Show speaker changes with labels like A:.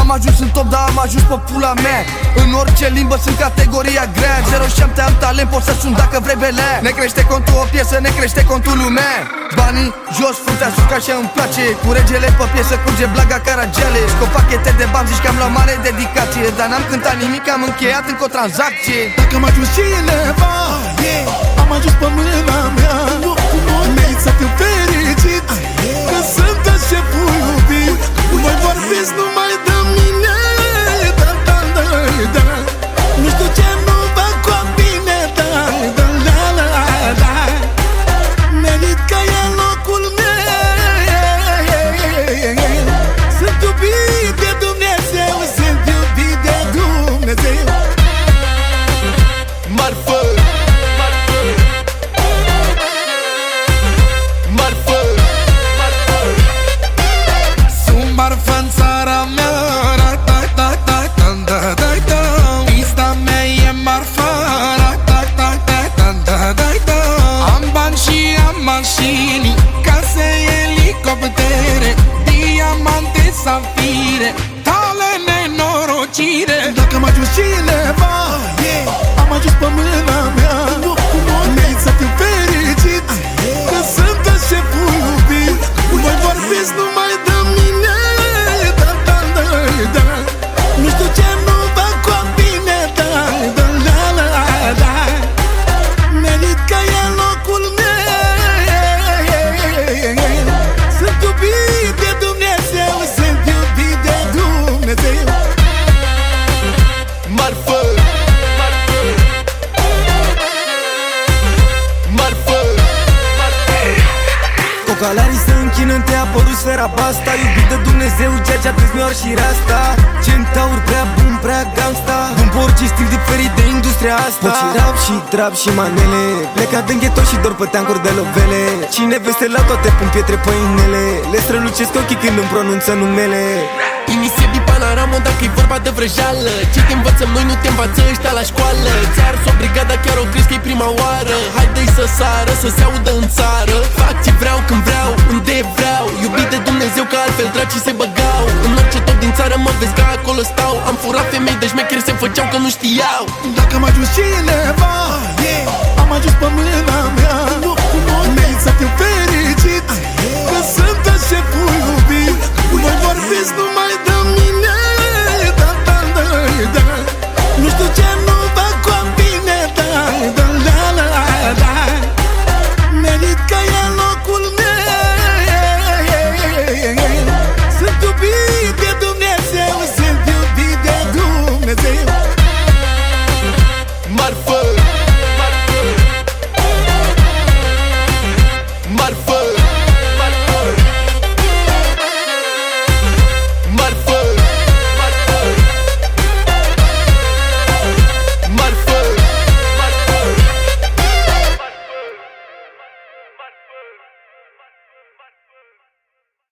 A: Am ajuns în top, dar am ajuns pe pula mea. În orice limbă sunt categoria grea. 07 am talent, pot să sun dacă vrei belea Ne crește contul o piesă, ne crește contul lumea. Banii jos, fruntea sus ca și îmi place. Cu regele pe piesă curge blaga caragiale Scop pachete de bani, zici că am la mare dedicație. Dar n-am cântat nimic, am încheiat încă o tranzacție.
B: Dacă am ajuns cineva Am ajuns pe mâna mea
C: Cocalarii se închină în te apărut sfera basta Iubit de Dumnezeu, ceea ce atât mi și rasta. Centaur prea bun, prea gangsta În orice stil diferit de industria asta. Poți rap și trap și manele Plecat din ghetto și dor pe teancuri de lovele. Cine veste la toate pun pietre pe inele Le strălucesc ochii când îmi pronunță numele.
D: Iniție din panoramă dacă e vorba de vrăjeală. Ce te învățăm noi nu te învață ăștia la școală. Ți-ar o brigada chiar o crezi că e prima oară. Haide-i să sară, să se audă în țară. Fac ce vreau când vreau, unde vreau. Iubit de Dumnezeu că altfel dracii se băgau. În orice top din țară mă vezi că acolo stau. Am furat femei de șmecheri se făceau că nu știau.
B: Dacă am ajuns cineva Am ajuns pe mâna mea. Merit să fiu fericit